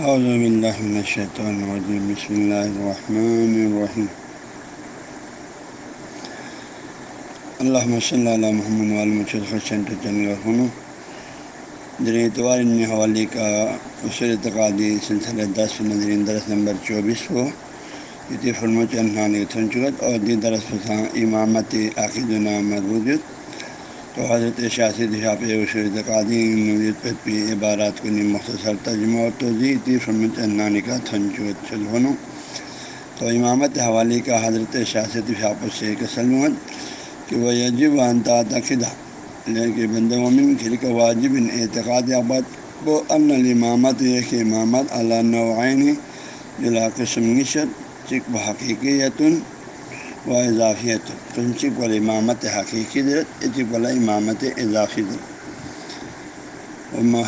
اعوذ باللہ من الشیطان الرجیم بسم اللہ الرحمن الرحیم اللہم صلی اللہ علیہ محمد والمجد خشن تجن در اتوار ان حوالے کا اصول اعتقادی سلسلہ دس نظرین درس نمبر چوبیس کو اتی فرم چنحان تھنچگت اور دی درس فساں امامت عقید نام مربوط تو حضرت شاست حاف اصول پی عبارات کو نیم مختصر ترجمہ اور توضیع تی فرم چنحانی کا تھنچگت چلو تو امامت حوالے کا حضرت شاست حاف سے ایک سلمت کہ وہ یجب انتا تقدہ لیکن بند مومن کھل کا واجب اعتقاد آباد وہ ان الامامت یہ کہ امامت اللہ نوعین جلا قسم نشت چک و حقیقیتن و اضافیت قسم چک والا امامت حقیقی درت چک والا امامت اضافی درت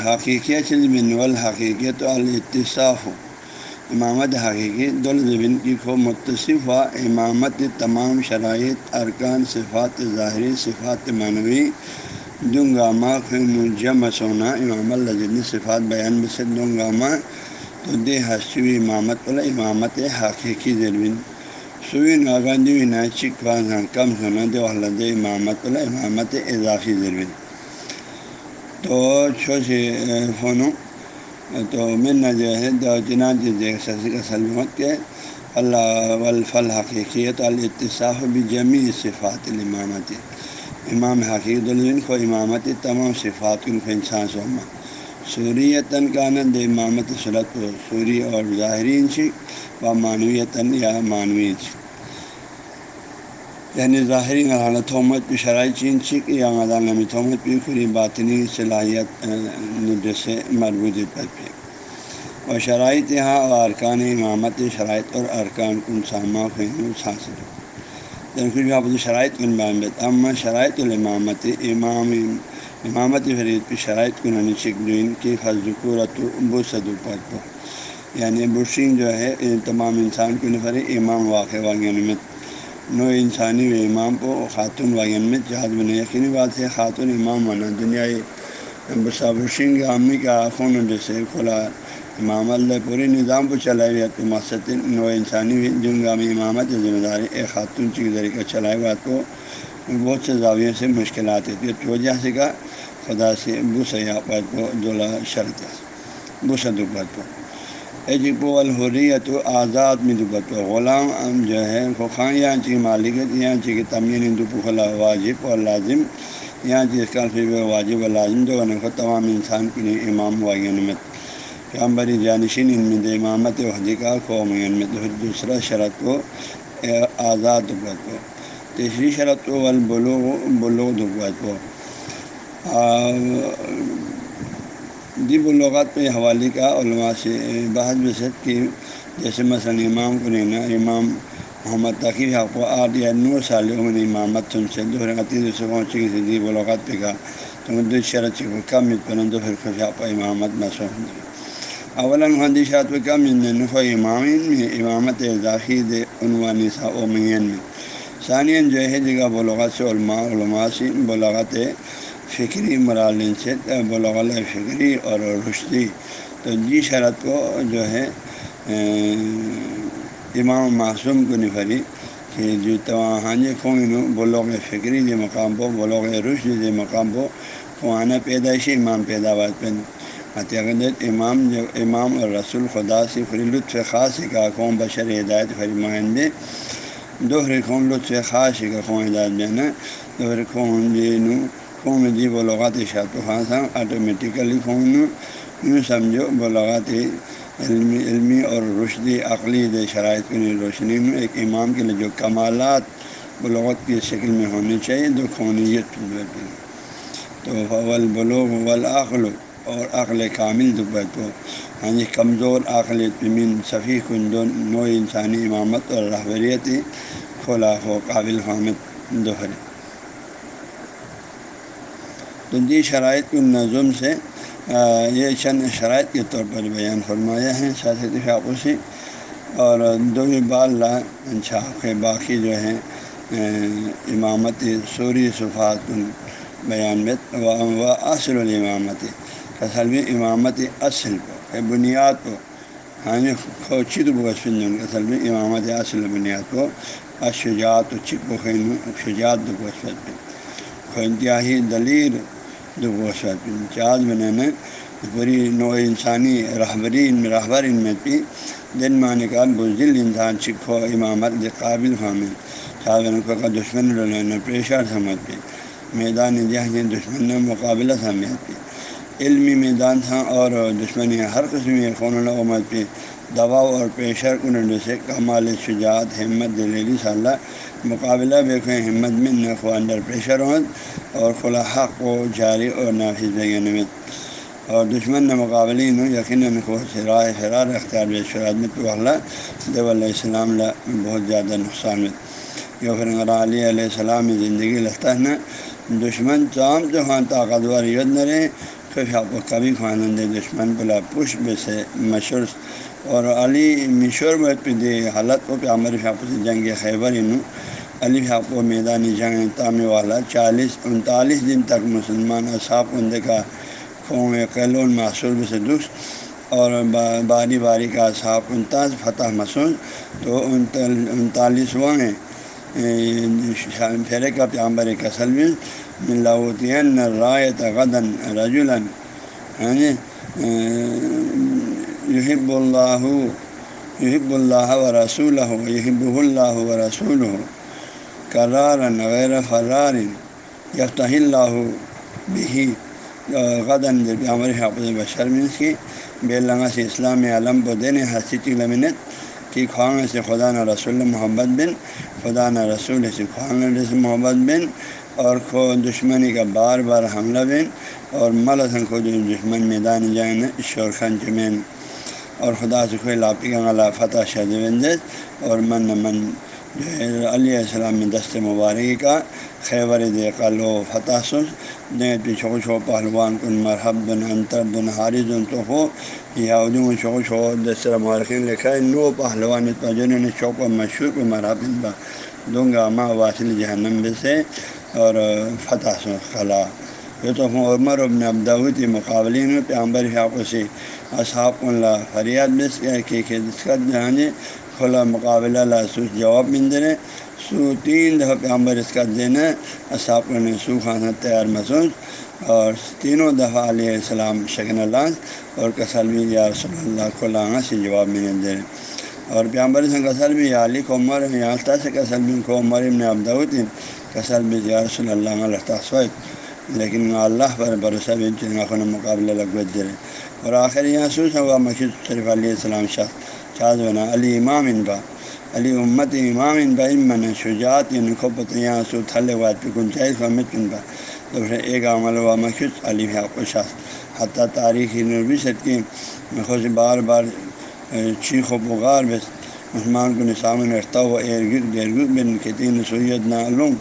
حقیقیت بن والحقیقیت الاتصاف۔ امامت حقیقی دلزبن کی کو متصف و امامت تمام شرائط، ارکان، صفات ظاہری، صفات معنوی۔ دنگامہ جمع سونا، امام الجن صفات بیان بس دنگامہ تو دے حسوی امامت والا امامت حقیقی ذربن سوئی ناگاندی نا کم سونا دے والد امامت والا امامت اضافی ذربن تو چھوٹے فونوں تو میں نہ جو ہے دو جناج سلمت کے اللہ والفل حقیقیت الاتصاف بھی جمی صفات الامامت امام حقیقت الدین کو امامت تمام صفات ان کو انسان سوما سوریتاً کا نند امامت صورت سوری اور ظاہرین چک و معنویتاً یا معنوی چک یعنی ظاہری غلانہ تھومت پہ شرائع چین چک یا غلانہ میں تھومت پہ کھلی باطنی صلاحیت جیسے مربوط پر پہ اور شرائط یہاں اور ارکان امامت شرائط اور ارکان کن سامہ حاصل کچھ آپ شرائط کن بیان اما شرائط الامامت، امام، امامت فرید پہ شرائط کن چک دین کی خزقورت بسد پر کو یعنی برشنگ جو ہے تمام انسان کو نفر امام واقع واقع نو انسانی و امام کو خاتون وغیرہ میں جہاز بنے یقینی بات ہے خاتون امام بنا دنیائی بسابرشنگ عامی کا خون جیسے کھلا امام اللہ پورے نظام کو چلائے ہوئے تو مقصد نو انسانی جنگامی امامت ذمہ داری ایک خاتون کے ذریعے چلائے ہوئے کو بہت سے زاویے سے مشکلات ہوتی ہے وجہ سے کا خدا سے بس پر کو دولہ شرط بس دبت کو. ایجب الحریت و آزاد میں دبت و غلام جو ہے خواہ یہاں یعنی چی مالکت یہاں یعنی چی کہ تمین دپ خلا واجب اور لازم یہاں چیز کا پھر واجب و لازم یعنی جو ہے تمام انسان کے لیے امام ہوا نمت پیامبری جانشین ان میں امامت و حدیقہ قوم نمت پھر دوسرا شرط کو آزاد دبت کو. تیسری شرط کو البلو بلو دبت کو. جی، دی بلوغات پہ حوالے کا علماء سے بحث بصد کی، جیسے مثلاً امام کو لینا، امام محمد تقیر حق و آٹھ یا نو سال عمر امامت تم سے، دو رقطی سے پہنچے گی دی بلوغات جی، پہ کہا تو دو شرط سے کم مت پن دو پھر خوش آپ امامت مسوم اولاً حدی شرط پہ کم نفع امام میں امامت اضافی دے عنوانی سا اومین میں۔ ثانین جو ہے، جگہ بلوغات سے علماء علماء سے بلاغت فکری مرالن سے بلغل فکری اور رشدی۔ تو جی شرط کو جو ہے امام معصوم کو نفری کہ جو تواہان خون جی بلوغ فکری کے مقام پہ بلوغ رشد کے جی مقام پہ خوانا پیدائشی امام پیداوار پہ عطیت امام جو، امام اور رسول خدا سے فری لطف خاص کا قوم بشر ہدایت فرمائندے دوہرے خون لطف خاص کا قوم ہدایت دینا۔ دوہرے خون جینو قوم جی بلوغات شاط و خاص آٹومیٹیکلی خون یوں سمجھو بلوغات علمی علمی اور رشدی عقلی دے شرائط کی روشنی میں ایک امام کے لیے جو کمالات بلوغت کی شکل میں ہونی چاہیے دو خونیت تو فول بلوغ والعقل اور عقل کامل دبت کو ہاں جی کمزور عقل اطمین صفی کندون نو انسانی امامت اور رہبریت کھولا ہو قابل حامد دوہرے تو جی شرائط کو نظم سے یہ چند شرائط کے طور پر بیان فرمایا ہے سیاست سے اور دو بال چھاپ باقی جو ہیں امامت سوری صفات بیان و اصل الامامت کسلوی امامت اصل کو بنیاد کو ہاں جی کھوچی تو اصل میں امامت اصل بنیاد کو اشجات و چک بخین شجاعت دو گوش انتہائی دلیر دو گوش پن چاد بنانا پوری نو انسانی رہبرین رہبر ان میں بھی دن معنی کا بزدل انسان چکھو امامت قابل حامل چاول کا دشمن رلنا پریشر سمجھ پہ میدان جہاں دشمن نے مقابلہ سمجھ پہ علمی میدان تھا اور دشمنی ہر قسم خون العمت پہ دباؤ اور پریشر کنڈ سے کمال، شجاعت، ہمت، دلیری صلی اللہ مقابلہ بے ہمت میں نقو انڈر پریشر ہوت اور خلا حق و جاری اور نافذ یعنی میں اور دشمن نے مقابلے نو یقیناً کو رائے حرار اختیار بے شرادمت دیو علیہ السلام بہت زیادہ نقصان میں یا پھر علیہ علیہ السلام زندگی لگتا ہے نا، دشمن چام جو ہاں طاقتور ید نہ رہے پھر آپ کو کبھی خوانند دشمن بلا پش بے سے مشہور اور علی مشور پہ دے حالت کو پہ عمر شاپ سے جنگ خیبر انو علی شاپ کو میدانی جنگ تعمیر والا چالیس انتالیس دن تک مسلمان اصحاب اندے کا قوم قلون معصور سے دکھ اور باری باری کا صاحب انتاز فتح مسعود تو انتالیسواں پھیرے کا پیامبر کسل میں ملاوتین رایت غدن رجولن ہاں جی؟ یحب اللہ یحب اللہ و رسول ہو یحب اللہ و رسول ہو کرارن غیر فرار یفتح اللہ بھی غدن عمر حافظ بشر منس کی، بے لنگا سے اسلام علم بدین حسیط لمنت. کی خواہاں سے خدا نہ رسول محمد بن، خدا نہ رسول سے خواہاں سے محمد بن، اور کھو دشمنی کا بار بار حملہ بن، اور ملسن خود دشمن میدان جائیں شور خان جمین اور خدا سے کوئی لاپی کا فتح شہد اور من من علیہ السلام دست مبارکی کا خیبر دے قلو فتح سن۔ دیں پہ چھو چھو پہلوان کن مرحب بن انتر بن حارث ان تو ہو یا ادو چھو چھو دسر مارکین لکھا ہے۔ نو پہلوان جنہوں نے چوک و مشہور کو مرحب با دوں گا ماں واصل جہنم سے اور فتح سن خلا۔ یہ تو عمر ابن ابداوتی مقابلین پہ عمبر حاق سے اصحاب اللہ فریاد بس کہ جہاں کھلا مقابلہ لاسوس جواب مندرے سو تین دفعہ پیامبر اس کا دینا اصحاب نے سو خانہ تیار محسوس اور تینوں دفعہ علیہ السلام شکن اللہ اور کسل بھی یا رسول اللہ کو لانگا سے جواب میں دے رہے اور پیامبر سے کسل بھی علی کو عمر یا سے کسل بھی کو عمر ابن عبدالدین کسل بھی یا رسول اللہ لگتا سوئد لیکن اللہ پر بھروسہ بھی جن کا مقابلہ لگوت دے رہے۔ اور آخر یہاں سوچ ہوا مشید شریف علیہ السلام شاہ۔ شاہ بنا علی امام ان با، علی امت امام ان با امن شجاعت یعنی ان کو پتیاں یعنی سو تھلے واد پہ گنجائش و امت ان با. تو پھر ایک عمل و مخصوص علی کو شاہ حتیٰ تاریخی نربی صد کی خوش بار بار چیخ و پغار بس. مسلمان کو نسام رکھتا ہوا ارگد گرگد بن کھیتی نسویت نہ علوم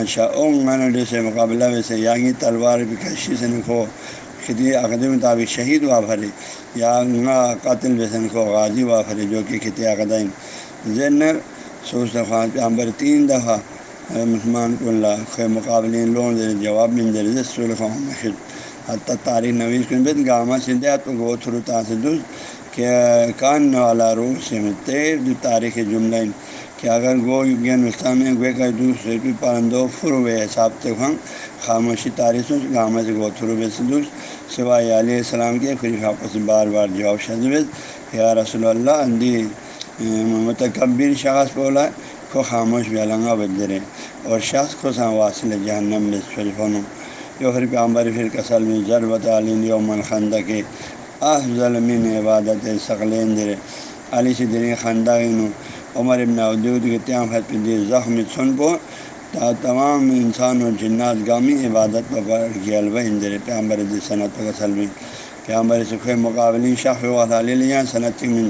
اچھا اونگ میں سے مقابلہ ویسے یانگی تلوار بھی کشی سے نکھو کھتی عقد مطابق شہید ہوا بھرے یا قاتل بسن کو غازی ہوا بھرے جو کہ کھتی عقدین زینر سوچ خان پہ عمبر تین دفعہ مسلمان کو اللہ خے مقابلے لون دے جواب من دے رسول خان مشد حتیٰ تاریخ نویز کن بد گامہ سندھیات کو گو تھرو تاثر کہ کان والا روح سے تیر جو تاریخ جملہ کہ اگر گو گین اسلام میں گوے کا دوسرے بھی پرندو فر حساب تک ہم خاموشی تاریخ گامہ سے گو تھرو بے سے دوست سوائے علیہ السلام کے، پھر آپس بار بار جواب شدید یا رسول اللہ اندی متکبر شخص بولا، کو خاموش بھی علنگا بدرے اور شخص کو سا واصل جہنم میں شریفوں جو پھر پیامبر پھر کسل میں ضربت علیم یوم الخندہ کے افضل من عبادت ثقلین درے علی سے دری خندہ عمر ابن ادود کے تیام حد پہ زخم سن پو۔ تا تمام انسان اور جنات گامی عبادت پر کیا اندر پیامبر صنعت کا سلم پیامبر سکھ مقابلین شاخ والا صنعت من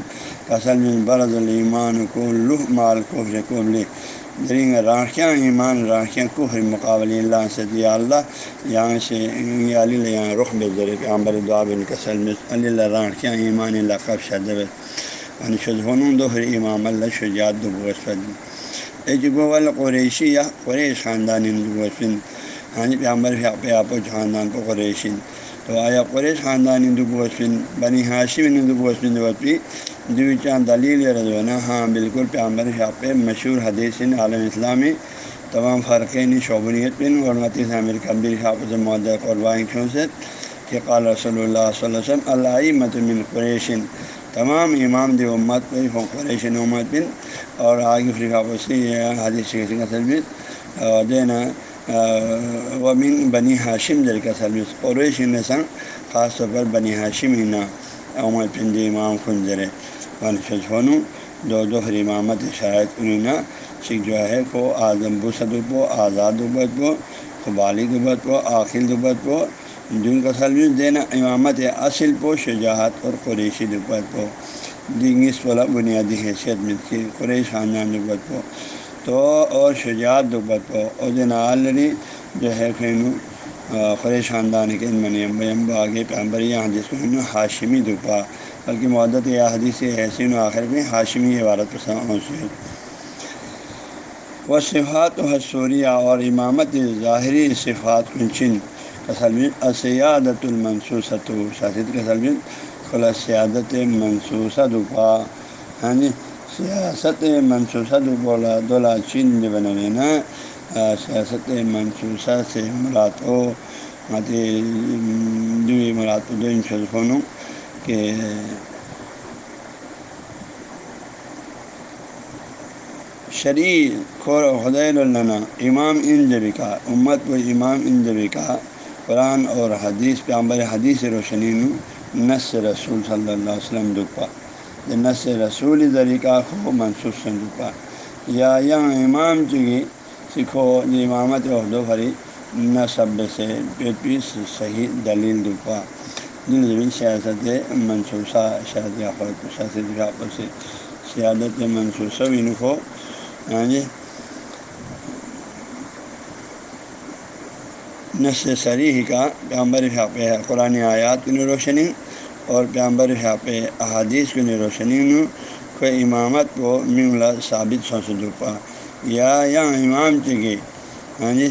کسل من برض المان کو لہ مال کو قبل درنگ راکھیاں ایمان راکھیاں کفر مقابل اللہ سے دیا اللہ یہاں سے علی یہاں رخ بے ذر پیامبر دعا بن کسل میں. علی اللہ راکھیاں ایمان اللہ قب شدب ان شدفون دو پھر امام اللہ شجاعت دو بوسفت اجبو القریشی یا قریش خاندان ہندو ہاں جی پیامبر پہ آپ خاندان کو قریشین تو آیا قریش خاندان ہندو بوسفن بنی ہاشم ہندو بوسفن وطفی دو چاند دلیل جو ہے نا ہاں بالکل پیامبر شاپ پہ مشہور حدیث عالم اسلامی تمام فرقین شعبنیت بن اور عامر کبیر حافظ معدہ قربان کھوسط کہ قال رسول اللہ صلی اللہ علیہ وسلم اللہ متمن قریشن تمام امام دی امت پہ قریشن امت بن اور آگے فری حافظی حدیث کا سلبت دینا ومن بنی ہاشم دل کا سلبت قریش نسن خاص طور پر بنی ہاشم ہی امت بن دی امام خنجر ون دو دوہر امامت شرائط انہیں سکھ جو ہے کو آزم بسد پو آزاد ابت پو بالغ ابت پو آخر دبت پو جن کا سلوس دینا، امامت اصل پو شجاعت اور قریشی دبت پو دینگس والا بنیادی حیثیت ملتی قریش خاندان دبت پو۔ تو اور شجاعت دبت پو۔ اور دینا آلری جو ہے خینو قریش خاندان کے منیم آگے پیمبری یہاں جس کو ہاشمی دپا بلکہ معدت یا حدیث حسین و آخر میں ہاشمی عبارت پسند و صفات و حصوریہ اور امامت ظاہری صفات کنچن کسلم اسیادت المنسوسۃ شاست کسلم خلا سیادت منسوسہ دپا ہاں جی یعنی سیاست منسوسہ دولا دولا چین جو بنا لینا سیاست منسوسہ سے مراد ہو مراد دو ان شلفونوں کہ شریع خور خدیل النا امام ان جبی کا امت و امام ان جبی کا قرآن اور حدیث پہ عمبر حدیث روشنی نوں نس رسول صلی اللہ علیہ وسلم دپا نس رسول ذریقہ خو منسوخ دپا یا یہاں امام چگی سکھو امامت عہدو بھری نصب سے پی پیس صحیح دلیل دپا دل سیاست منصوصہ شہد سیاست سے۔ سیادت منصوصہ ان کو ہاں جی یعنی نس سریح کا پیامبر حاپ قرآن آیات کی روشنی اور پیامبر حاپ احادیث کی روشنی کو امامت کو مملا ثابت سو سدوپا یا یا امام جی چگے ہاں جی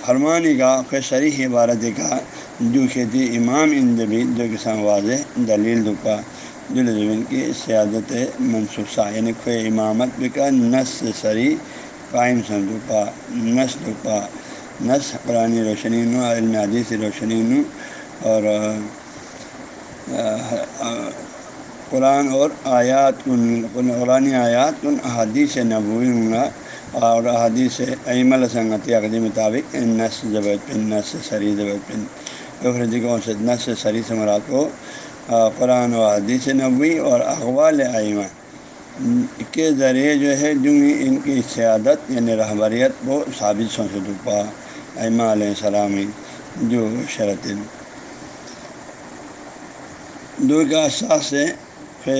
فرمانی کا کوئی شریح عبارت کا جو کھیتی امام ان دبی جو کسان واضح دلیل دپا دل کی سیادت منصوصہ یعنی کوئی امامت بھی کا نس سری قائم سندوپا نس دپا نس قرآن روشنی نو، علم حدیث روشنی نو، اور قرآن اور آیات کن قرآن آیات کن احادیث نبوی ہوں گا، اور احادیث ایم السنگتی عقدی مطابق نس زبت پن نس سری زبت پن۔ کون سے نس سری سے مراد کو قرآن و حدیث نبوی اور اقوال ائمہ کے ذریعے جو ہے جو ان کی سیادت یعنی رہبریت وہ ثابت سو دپا ائمہ علیہ السلام جو شرط دو کا احساس ہے، پھر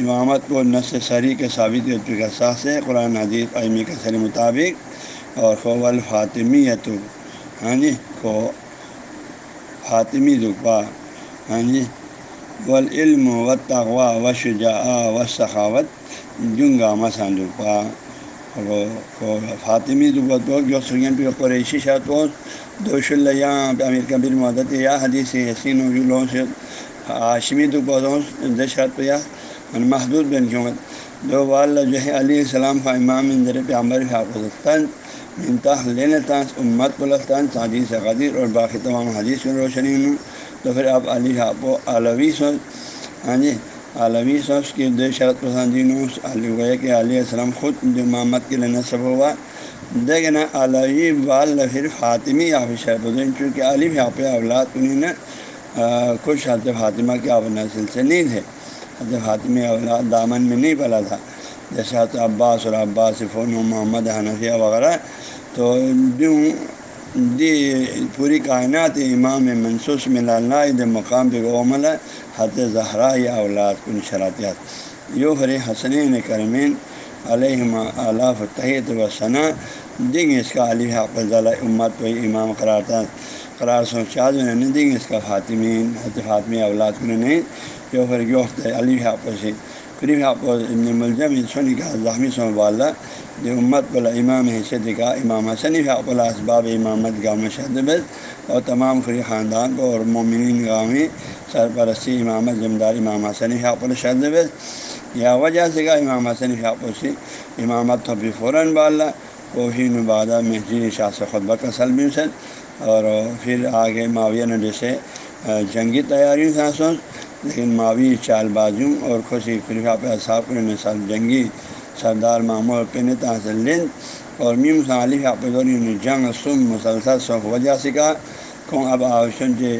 امامت کو نس سری کے ثابت کا احساس ہے، قرآن حدیث عیمی کے سر مطابق اور خو الفاطمیت ہاں جی کو فاطمی دپا ہاں جی والعلم و تغوا و شجاع و سخاوت جنگا مسان دپا فاطمی دبت جو سین پہ قریشی شاط دو شلیاں امیر کبیر مدت یا حدیث حسین و جلوں سے ہاشمی دبت دشرت پہ یا محدود بن کیومت دو وال جو ہے علیہ السلام کا امام اندر پہ عمر حافظ منتاح لین تانس امت الطان حدیث قدیر اور باقی تمام حدیث کی روشنی ہوں تو پھر آپ علی آپ و علوی سوچ ہاں جی علوی سوچ کی دو شرط پسندین علی گئے کہ علیہ السلام خود جو محمد کے لیے نصب ہوا۔ دیکھ نا علوی بال پھر فاطمی آپ شرط چونکہ علی آپ اولاد انہیں نے کچھ حضرت فاطمہ کے آپ نسل سے نہیں تھے۔ حضرت فاطمی اولاد دامن میں نہیں پلا تھا۔ جیسے حضرت عباس اور عباس فون محمد حنفیہ وغیرہ، تو دی پوری کائنات امام منصوص میں مقام پہ عمل حت زہرا یا اولاد کن شراتیات یو فر حسنین کرمین علیہ علاف تحت و ثنا، دنگ اس کا علی حافظ امت کو امام قرار تھا۔ قرار سوچاد نے دنگ اس کا فاطمین حت فاطمی اولاد کن نہیں۔ یو فر گفت علی حافظ قریب حافظ ابن ملزم سنی کا زخمی سو والا۔ جو امت بلا امام حیثیت کا امام حسن بلا اسباب امامت گاہ مشہد اور تمام فری خاندان کو اور مومنین گاہ میں سرپرستی امامت ذمہ دار امام حسن شاپ الشد یا وجہ سے کا امام حسن شاپ سے امامت تو بھی فوراً بالا کوفی نبادہ محجی شاہ سے خطبہ کا سلم سن۔ اور پھر آگے معاویہ نے جیسے جنگی تیاریوں سے سوچ لیکن معاوی چال بازوں اور خوشی خلفہ پہ صاحب نے سب جنگی سردار معمول پن تحصل اور میم صالح اپنی نے جنگ سم مسلسل سوکھ وجہ سے کہا کیوں اب آوشن کے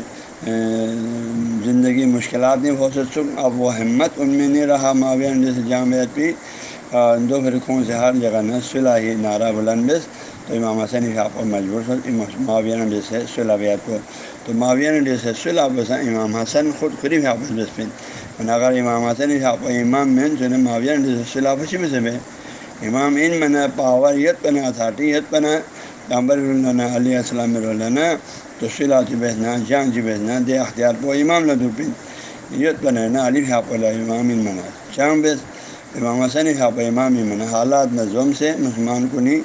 زندگی مشکلات نہیں ہو سک اب وہ ہمت ان میں نہیں رہا معاویہ جیسے جامعت پہ دو فرقوں سے ہر جگہ نہ صلاح ہی نعرہ بلند بس تو امام حسین آپ کو مجبور معاویہ نے جیسے صلاحیات کو۔ تو معاویہ نے جیسے صلاح بس امام حسن خود قریب حافظ بس پن اگر امام حسن آپ امام میں جو معاویہ نے میں سے بے امام ان میں پاور یت پنا اتھارٹی یت پنا کامبر اللہ علیہ السلام اللہ تو صلاح چی بہنا جان چی بہنا دے اختیار پو امام لدو پن یت پنا نا علی حاپ اللہ امام ان منا چاہ بس امام حسن حاپ امام من حالات نظم سے مسلمان کو نہیں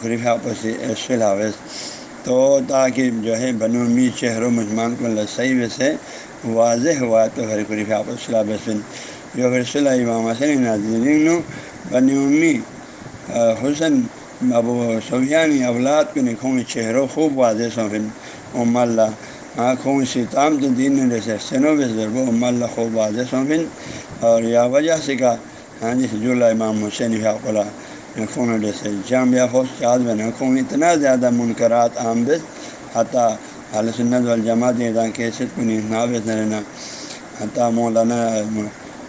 خریف حاپس سے صلاح تو تاکہ جو ہے بنو می چہروں مسلمان کو صحیح ویسے واضح ہوا تو ہر خریف حاپس صلاح بسن۔ جو پھر صلاح امام حسن ناظرین بن امی حسن، ابو سفیانی اولاد کو نکھوں چہروں خوب واضح سوفن ام اللہ، آنکھوں ستام تو دین نے جیسے سنو بس ضرب ام اللہ خوب واضح سوفن اور یا وجہ سے کا ہاں جی جولا امام حسین فاقلا خون جیسے جام یا فوج چاد بن خون اتنا زیادہ منقرات عام بس حتیٰ حال سنت والجماعت کیسے کنی نابس نہ حتیٰ مولانا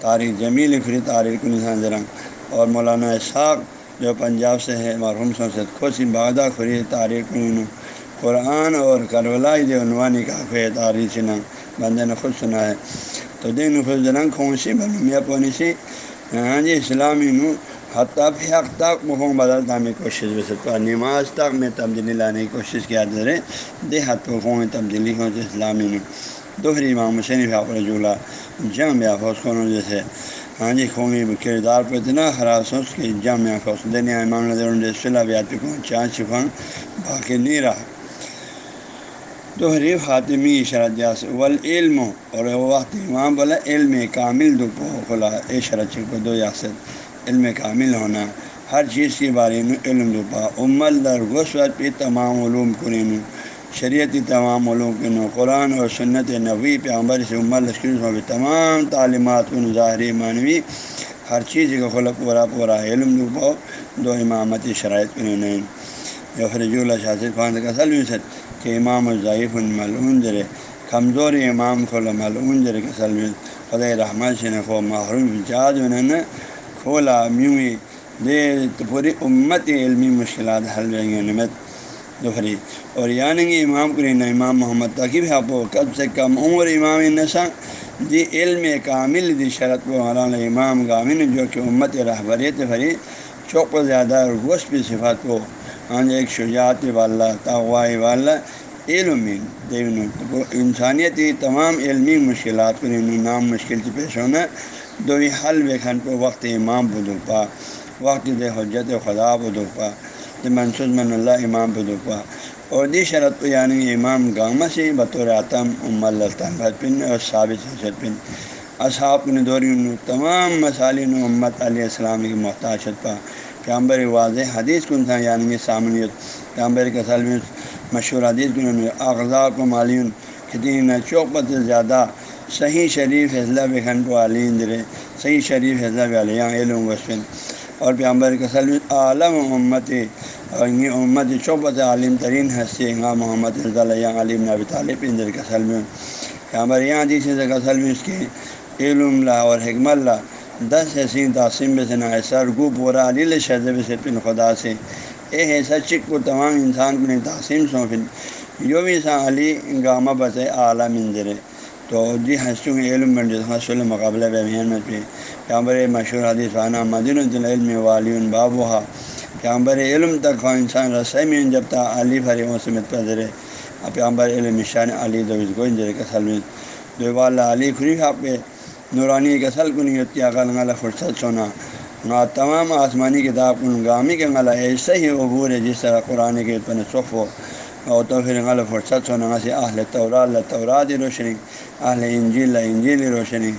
تاریخ جمیل فری تاریخ نسان زرنگ اور مولانا اسحاق جو پنجاب سے ہے، مرحوم سید خوشی بادہ خری تاریخ قرآن اور کربلا عنوانی کا تاریخ سنا، بندے نے خود سنا ہے۔ تو دین خود رنگ خوشی بنیا پونی سی؟ ہاں جی اسلامی نو حتیٰ حق تک مفہوم بدلتا میں کوشش بے سکتا نماز تک میں تبدیلی لانے کی کوشش کیا جا رہے۔ دے حت میں تبدیلی ہو تو اسلامی نو دوسری امام حسین فاق رجولہ جم یا فوج خونوں جیسے۔ ہاں جی قومی کردار پہ اتنا خراب سوچ کہ جم یا فوج دینے امام نظر صلاح بیات کو چاند چھپن باقی نہیں رہا۔ دوہری فاطمی شرط جاس۔ ولعلم اور وقت امام بولا، علم کامل دو کھلا اے شرط کو دو یاست۔ علم کامل ہونا۔ ہر چیز کے بارے میں علم دوپا امل در غسوت پہ تمام علوم کرین شریعتی تمام علوم کن قرآن اور سنت نبی پہ عمر سے عمر لشکر تمام تعلیمات ان ظاہری معنوی ہر چیز کا خلا پورا پورا علم دوپا دو امامتی شرائط کنین۔ یا فرج اللہ شاہ خان کا سلم کہ امام ضعیف الملعون کمزور امام کھولا ملعون درے کے سلم خدا رحمت سے خو محروم جاد انہوں نے کھولا میوئی دے تو پوری امت علمی مشکلات حل رہیں گے، نمت دوہری اور یعنی امام کرین امام محمد تقیب آپ کب سے کم عمر امام نسا دی علم کامل دی شرط کو مولانا امام گامن جو کہ امت رہبریت بھری چوک زیادہ اور گوشت کی صفات کو ہاں ایک شجاعت والا تغوائی والا علم انسانیت تمام علمی مشکلات کو نام مشکل سے پیش ہونا دو حل بے خن کو وقت امام بدوپا وقت دے حجت خدا بدوپا منصوص من اللہ امام بدوپا اور دی شرط پہ یعنی امام گامہ سے بطور عتم ام الطن پن، اور ثابت حسد پن۔ اصحاب نے دوری تمام مسالین امت علیہ السلام کی محتاجت پا۔ پیامبر واضح حدیث کن تھا یعنی سامنیت پیامبر کے سلم مشہور حدیث کن اغذا کو معلوم کتنی چوک پر زیادہ صحیح شریف حضلہ بخن کو علیم درے صحیح شریف حضلہ علیہ علم وسفن اور پیامبر کے عالم محمد اور یہ امت چوبت عالم ترین حسی ہاں محمد رضا اللہ علیم نبی طالب اندر کا سلم پیامبر یہاں حدیث کا سلم اس کے علم اللہ اور حکم اللہ دس حسین تاسم سے نہ سر گو پورا علی شہزب سے پن خدا سے۔ اے ایسا چک کو تمام انسان کو تاسم سونپن یو بھی سا علی گامہ بس اعلیٰ منظر تو جی ہنسوں کے علم بن حسل مقابلہ بہین میں پہ پیامبر مشہور حدیث فانہ مدین العلم والی بابوہا۔ پیامبر علم تک خواہ انسان رسائی میں جب تا علی فری موسمت پذرے پیامبر علم شان علی دوز گوئن جرے کا سلم دو والا علی خری آپ پہ نورانی کسل کو نہیں ہوتی عقل غلط فرصت سونا۔ نہ تمام آسمانی کتاب کن گامی کے غلط ایسے ہی عبور ہے جس طرح قرآن کے پن صف ہو۔ اور تو پھر غل فرصت ہونا سے اہل طورا اللہ طورات روشنی اہل انجیل انجیل روشنی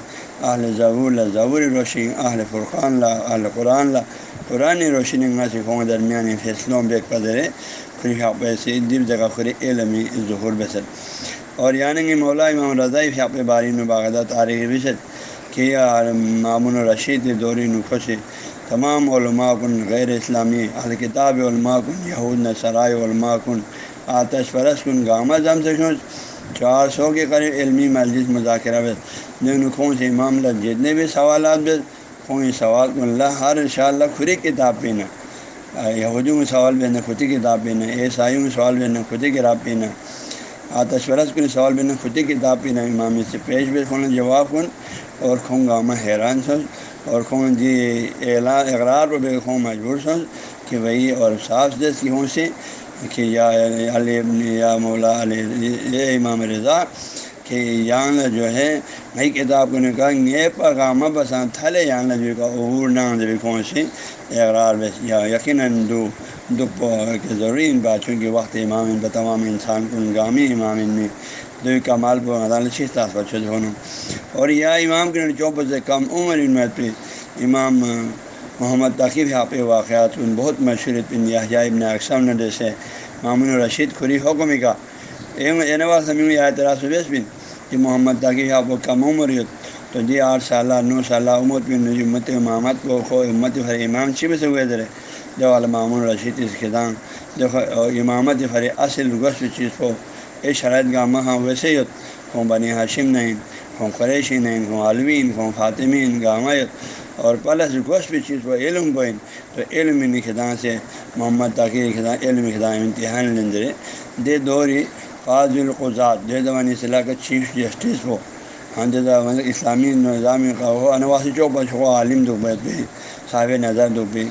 اہل ضبور ضبور روشنی اہل فرقان لا اہل قرآن لا قرآن روشنی سے قوم درمیان فیصلوں بے قدر خری پیسے دل جگہ خری علمی ظہور بسر اور یعنی کہ مولا امام رضا فیاپ باری باغدہ تاریخ بشر کہ معمون الرشید دوری نخوش تمام علماء کن غیر اسلامی اہل کتاب علماء کن یہود سرائے علماء کن آتش پرس کن، گامہ جم سے چار سو کے قریب علمی مجلس مذاکرہ بس جن کون سے امام اللہ جتنے بھی سوالات بس کون سوال کن، اللہ ہر ان شاء اللہ خودی کتاب پینا یہودیوں میں سوال بھیجنا خودی کتاب پینا عیسائیوں میں سوال بھیجنا خودی کتاب پینا آتش پرس کن، سوال بھیجنا خودی کتاب پینا امام سے پیش بھی کھونا جواب کن اور خون گامہ حیران سوچ اور خون جی اعلان، اقرار پہ بھی خون مجبور سوچ کہ وہی اور صاف دس کی ہوں سے کہ یا علی ابن یا مولا علی امام رضا کہ یان جو ہے نئی کتاب کو نکاح یہ پیغامہ بسان تھلے یان جو کا عبور نام بھی کون اقرار بس یا یقیناً دو دکھ کے ضروری ان بات چونکہ وقت امام ان تمام انسان کو گامی امام ان میں دو کمال پر عدالت شیخ ہونا اور یا امام کے چوپ سے کم عمر ان میں پہ امام محمد تقیب یہاں پہ واقعات ان بہت مشہور پن یا ابن اقسام نے جیسے مامن الرشید خری حکم کا۔ اعتراض بیس بن کہ محمد تقیب یہاں کو کم عمر تو جی آٹھ سالہ، نو سالہ امت بن امت محمد کو خو امت فر امام چب سے ہوئے درے جو والا الرشید اس خدام جو امامت فر اصل گوشت چیز کو اے شرائط گامہ ہاں ویسے ہی ہوں بنی ہاشم نہیں ہوں قریشی نہیں ہوں عالمین ہوں فاطمین گامہ اور پلس گوشت بھی چیز کو علم بوئن تو علم خدا سے محمد تاکیر خدا علم خدا امتحان لندرے دے دوری فاض القزات دے دوانی صلاح کا چیف جسٹس ہو ہاں دے مطلب اسلامی نظام کا ہو انواسی چوک ہو عالم دو بیت بھی صاحب نظر دو بھی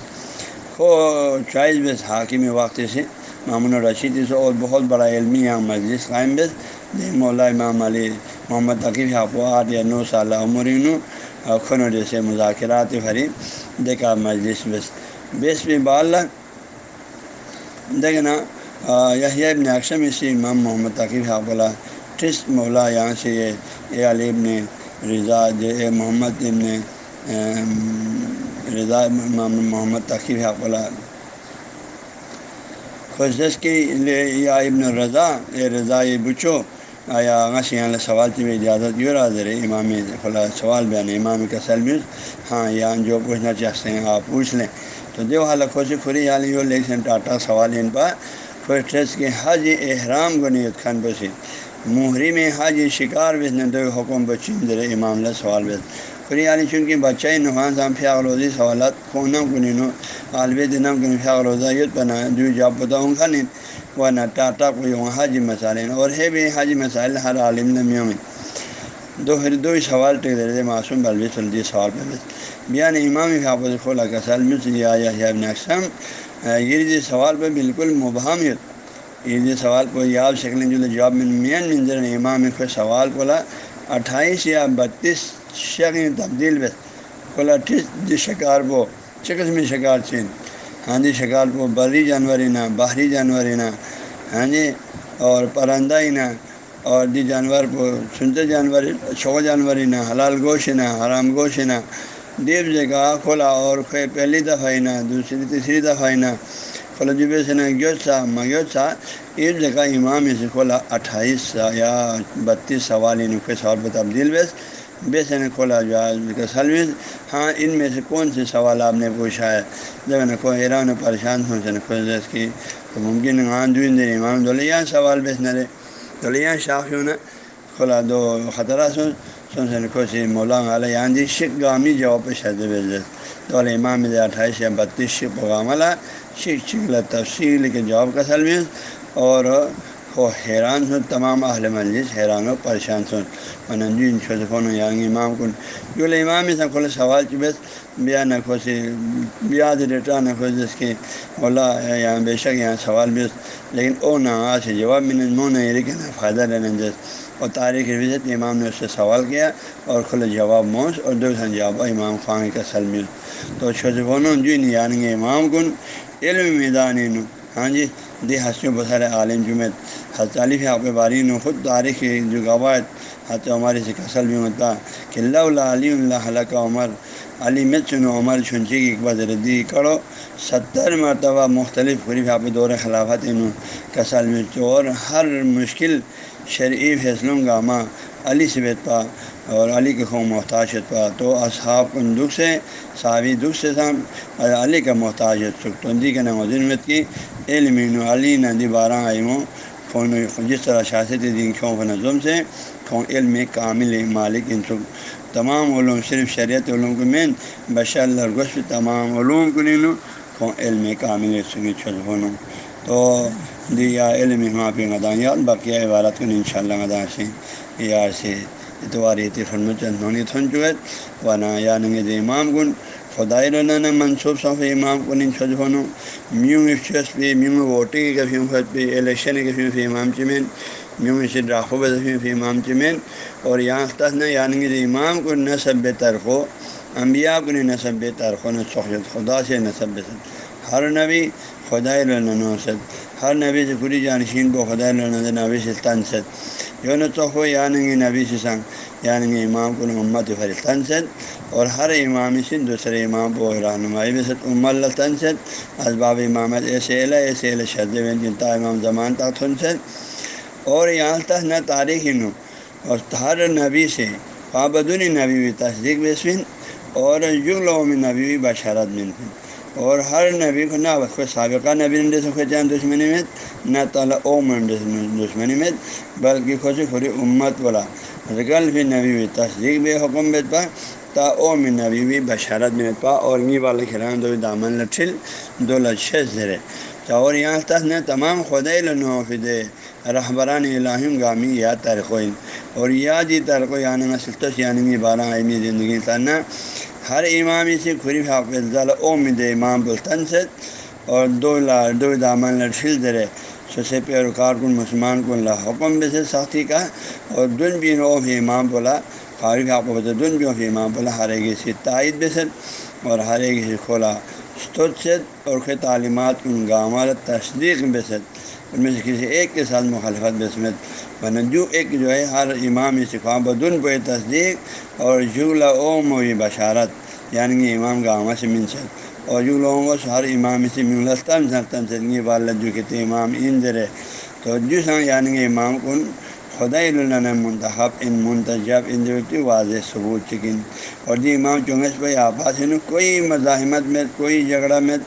ہو، چائز بس حاکم وقت سے مامن الرشید سے اور بہت بڑا علمی یہاں مجلس قائم بس دے مولا امام علی محمد تقیب حاف آٹھ یا نو سالہ عمرین خن جیسے مذاکرات بھری دیکھا مجلس بس۔ بیس بھی بال دیکھنا یہ ابن اکشم اسی امام محمد تقیب حاف اللہ ٹس مولا یہاں سے یہ، اے علی ابن رضا جے محمد ابن رضا امام محمد تقیب حاف اللہ خوش کی یا ابن رضا، اے رضا، یہ بچو۔ آیا غسی یہاں سوال کی اجازت یوں حاضر ہے امام خلا سوال بیان امام کا سلم ہاں یہاں جو پوچھنا چاہتے ہیں، آپ پوچھ لیں۔ تو دیو حال خوشی کھری حال یو لیکن ٹاٹا سوال ان پر خوش ٹریس کے حج احرام کو نیت خان بسی مہری میں حج شکار بس نے دو حکم بچین در امام اللہ سوال بس خری علی چونکہ بچہ نحان صاحب فیاق روزی سوالات خونم کنینو عالب دنم کن فیاق روزہ یت بنا جو جاب بتاؤں خانین وہ نہ ٹاٹا کوئی وہاں حاجی مسائل اور ہے بھی حاجی مسائل ہر عالم نمیوں میں۔ دو پھر دو سوال ٹک دے معصوم بلوی سلدی سوال پہ بیان امام حافظ کھولا کا سلم سے یا اقسام۔ یہ سوال پہ بالکل مبہم یہ سوال کو یاب شکلیں جو جواب میں مین منظر امام کو سوال کھولا اٹھائیس یا بتیس شکل تبدیل بس۔ کھولا اٹھیس شکار کو چکس میں شکار چین۔ ہاں جی شکار کو بری جانور ہی نہ باہری جانور ہی نہ ہاں جی اور پرندہ ہی نہ اور دی جانور کو سنتے جانور چھو جانور ہی نہ حلال گوشت نہ حرام گوشت نہ دیو جگہ کھولا اور پہلی دفعہ ہی نہ دوسری، تیسری دفعہ ہی نہ کھولا جی جبے سے نہ گیوت سا مگیوت سا اس جگہ امام سے کھولا اٹھائیس یا بتیس سوال ان کے سوال پہ تبدیل بیس بے نے کھولا جو ہے سلوز ہاں ان میں سے کون سے سوال آپ نے پوچھا ہے؟ جب نہ کوئی حیران پریشان ہو سے نہ کی تو ممکن ہاں دن دن امام دولیاں سوال بیس نہ رہے دولیاں شاخ ہوں نا کھولا دو خطرہ سن۔ سن سے خوشی مولانا علیہ یہاں جی شک گامی جواب پہ شہد بیس تو امام اٹھائیس یا بتیس شک پغام علا شک شکل تفصیل کے جواب کا سلوز اور کو حیران سن تمام اہل مجلس حیران و پریشان سن منجین شوزفون یعنی امام کن. جو امام سب کھولے سوال کی بس؟ بیا نہ کھوسی بیا ڈیٹا نہ جس کی. اولا یہاں یعنی بے شک یہاں سوال بھی لیکن او نہ آج جواب میں منہ نہیں لیکن فائدہ لینا جس. اور تاریخ وزت امام نے اس سے سوال کیا اور کھلے جواب موس اور دو سن جواب امام خان کا سلم تو شوزفون جو یعنی امام کن. علم میدان ہاں جی دی حسن بسر عالم جمعت حضالف آپ باری نے خود تاریخ جو گوایت حت عمر سے کسل بھی ہوتا کہ اللہ علی اللہ کا عمر، علی مت چن عمر چھنچی کی اقبال کرو۔ ستر مرتبہ مختلف قریب آپ دور خلافت ان کسل میں اور ہر مشکل شرعی فیصلوں کا ماں علی سے پا اور علی کے خوں محتاج پا تو اصحاب کن دکھ سے، صحابی دکھ سے سام علی کا محتاج سکتندی کے نام مت کی۔ علم علی ندی بارہ آئیموں فون جس طرح شاست دین کھوں نظم سے۔ کھوں علم کامل مالک ان سب تمام علوم، صرف شریعت علوم کو مین۔ بشر اللہ تمام علوم کو نہیں لوں علم کامل سنگی تو دیا علم وہاں پہ مدانیات باقی عبارت کو ان شاء اللہ مدا سے۔ یا سے اتوار خدمت چند تھن چکت ورنہ یا ننگ امام گن خدائی رنہ منصوب صف امام کو نہیں چھج ہونو۔ میوں افچس پہ میوں ووٹنگ کے فیم خط پہ الیکشن کے فیم فی امام چمین میوں سے ڈاکو بے فی امام چمین اور یہاں تک نہ یعنی امام کو نصب بے ترخو انبیاء کو نہیں نصب بے ترخو نہ سخت خدا سے نصب بے ہر نبی خدائی نوسد ہر نبی سے پوری جانشین کو خدا نبی سے تنسد یون تو یعنی نبی سے سنگ یعنی امام کو امت فر تنسد اور ہر امام سے دوسرے امام کو رہنمائی بھی ست ام اللہ تنسد اسباب امامت ایسے علا ایسے علا شد جنتا امام زمان تک تھنسد اور یہاں تک نہ تاریخ نو اور ہر نبی سے پابدنی نبی بھی تصدیق بسفن اور یغلو میں نبی بھی بشارت بنفن اور ہر نبی کو نہ کوئی سابقہ نبی نے سکھے جان دشمنی میں، نہ تعالیٰ او من دشمنی میں، بلکہ خوشی خوری امت والا۔ رگل بھی نبی بھی، تصدیق بھی حکم بیت پا، تا او میں نبی بھی بشارت میں پا۔ اور می والے کھلان دو دامن لٹھل، دو لچھ زرے اور یہاں تک نے تمام خدے لنوفد رہبران الہم گامی یا ترقوئن اور یاد ہی ترقو یعنی مسلطش یعنی بارہ عمی زندگی کرنا ہر امام سے خری حافظ او مد امام بلطن سے اور دو لا دو دامن لڑشل درے سسے پیروکار کن، مسلمان کن لا حکم بے سے ساتھی کا۔ اور دن بھی او امام بولا خارف آپ کو دن بھی او امام بولا، ہر ایک سے تائید بے اور ہر ایک سے کھولا ست اور خے تعلیمات کن، گامال تصدیق بے ان میں سے کسی ایک کے ساتھ مخالفت بسمت ورنہ جو ایک جو ہے، ہر امام صفا بدن پہ تصدیق اور جغلا اوم و بشارت یعنی کہ امام کا عامہ سے منصد اور جو لوگوں کو ہر امام سے ملستم سرتن سنگی والد جو کہتے امام ان درے تو جو سنگ یعنی کہ امام کن خدا اللہ منتخب، ان منتجب، ان جو واضح ثبوت چکن۔ اور جی امام چونگس بھائی آپاس کوئی مزاحمت میں، کوئی جھگڑا میں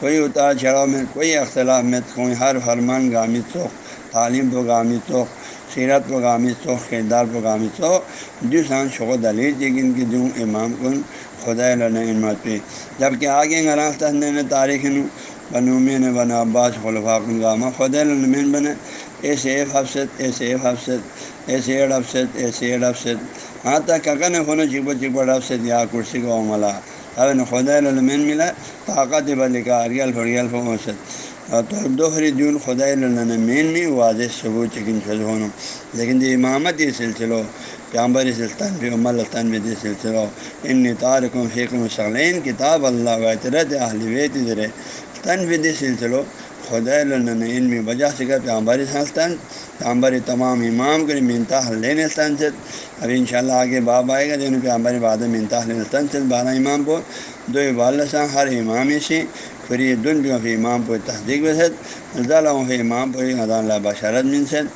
کوئی اتار چڑھاؤ میں، کوئی اختلاف میں، کوئی ہر فرمان گامی چوک تعلیم پہ گامی چوک سیرت پہ گامی چوک کردار پہ گامی چوک جس ہاں شوق دلیل لیکن کی دوں امام کن خدا علمت پہ۔ جبکہ آگے گرافتہ نے تاریخ نو بنومین نے بنا عباس خلفا کن گامہ خدا المین بنے۔ ایسے ایف حفصت ایسے ایف حفصت ایسے ایڈ افسد ایسے ایڈ افسد ہاں تک ککا نے خونو چپو چپڑ افسد یا کرسی کو ملا اگر خدا المین ملا طاقت بلکہ کا ارگل فرگل فوسد تو دوہری جون خدا مین میں واضح ثبوت چکن چھل ہونا لیکن یہ امامت یہ سلسلو پیامبر سلطان بھی عمر الطن بھی سلسلو ان تارکم فیکم شغلین، کتاب اللہ وطرت اہل ویت ذرے تن بھی دی سلسلو خدا ان میں وجہ سے کہ پیامبری سلطان پیامبری تمام امام کے مینتا حلین سن سے اب ان شاء اللہ آگے باب آئے گا جن پیامبری باد مینتا حلین سے بارہ امام کو دو والدہ ہر امام سے پھر یہ دن بھی امام پہ تصدیق وسط ضلع امام پہ ادان اللہ بشرت منصد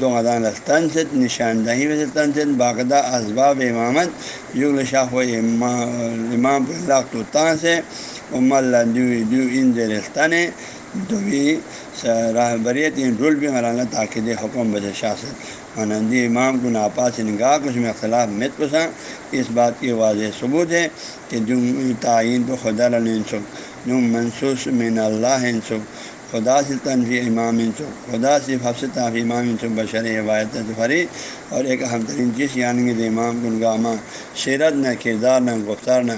دو ادان الطن سے نشاندہی وسط تنصد باقدہ اسباب امامت. یغل شاہ و امام پہ لاختہ سے ام اللہ دو ان دلستان دو بھی راہ بریت رول بھی مولانا تاکید حکم بد شاست آنندی امام کو ناپاس نگاہ اس میں اختلاف مت پسند اس بات کی واضح ثبوت ہے کہ جو تعین تو خدا انسک جو منسوس مین اللہ انسک خدا سے تنفی امام انسک خدا سے حفص امام انسک بشر روایت فری اور ایک اہم ترین چیز یعنی کہ امام کن گامہ شیرت نہ کردار نہ گفتار نہ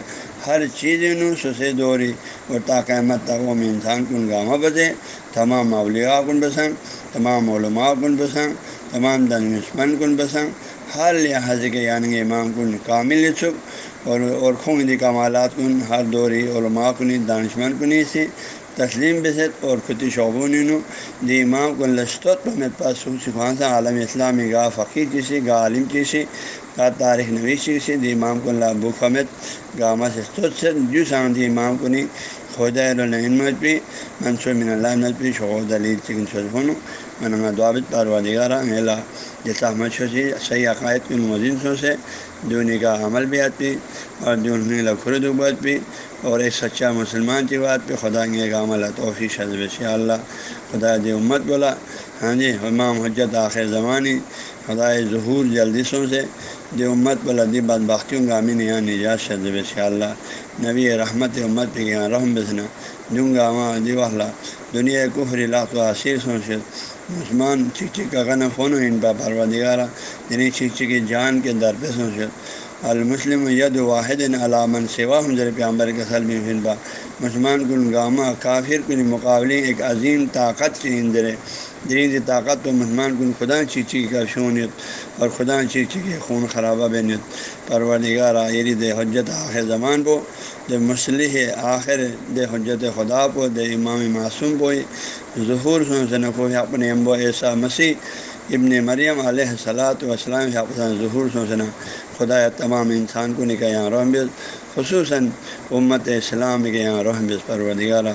ہر چیز نو سسے دوری اور تاقیمت تک وہ انسان کن گامہ بسے تمام اولیاء کن پسند تمام علماء کن پسند تمام دنسمن کن پسند ہر لحاظ کے یعنی امام کن کامل چک اور اور خون دی کمالات کن، ہر دوری علماء کنی دانشمن کنی سے تسلیم بست اور خطی شعبون دی امام کو لشتت پمت پاس سکھان سا عالم اسلامی گاہ فقیر چیسی گاہ عالم چیسی گاہ تاریخ نویس چیسی دی امام کو اللہ ابو فمت گاہ مست سے جو سان دی امام کو نہیں خدا الحمد پی منصور من اللہ نظپی شعود علی چکن سلفن من دعابت پروا دگارہ میلا جیسا احمد شوسی صحیح عقائد کے مزین سو سے دونی کا عمل بھی آتی اور دونوں لکھرد بات بھی اور ایک سچا مسلمان کی بات پہ خدا کے عمل توفی شذب سے اللہ. خدا دی امت بولا ہاں جی امام حجت آخر زمانی خدا ظہور جلدی سو سے دی امت بولا دی بد باختیوں گامین یہاں نجات شذب سے اللہ. نبی رحمت امت پہ یہاں رحم بسنا دوں گا ماں دی والا دنیا کفر لاکھ و عصیر سوچ عثمان چک چک کا غن فون و ان پہ پروا دگارہ دینی چک چکی جان کے در پہ سوچ المسلم ید واحد علامن سوا حضر پیامبر کے سلم فنبا مسلمان کن گامہ کافر کن مقابلے ایک عظیم طاقت کے اندر جی،, جی طاقت تو مہمان کن خدا چیچی کا شونیت اور خدا چیچی کے خون خرابہ بینت پروردگار آئری دے حجت آخر زمان کو دے مسلح آخر دے حجت خدا کو دے امام معصوم کو ظہور سن کو اپنے امبو ایسا مسیح ابن مریم علیہ صلاۃ وسلام ظہور سوچنا خدا تمام انسان کو نکا یہاں رحمبز خصوصاً امت اسلام کے یہاں رحمبز پروردگارہ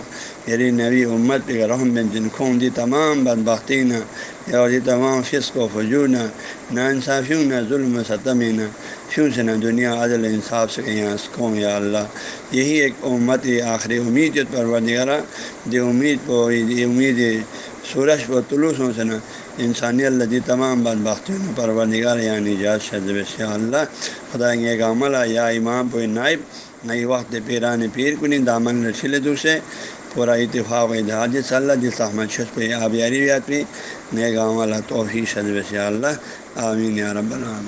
یری یعنی نبی امت پہ رحم جن خون دی تمام بد بختینہ اور یہ تمام فسق و فجونہ نہ انصافیوں نہ ظلم و ستمینہ فیوں سے نہ دنیا عدل انصاف سے یہاں سکوں یا اللہ۔ یہی ایک امت آخری امید پروردگارہ دی امید کو دی امید سورج و طلوع سوچنا انسانی اللہ دی تمام بد بختیوں پروردگار یعنی جات شدب سے اللہ خدا کے ایک عمل یا امام پہ نائب، نئی وقت پیران پیر کنی دامن رسیل دوسرے پورا اتفاق اتحاد صلی اللہ جس احمد شد پہ آبیاری بھی آتی نئے گاؤں والا توفی شدب سے اللہ، آمین یا رب العالمین۔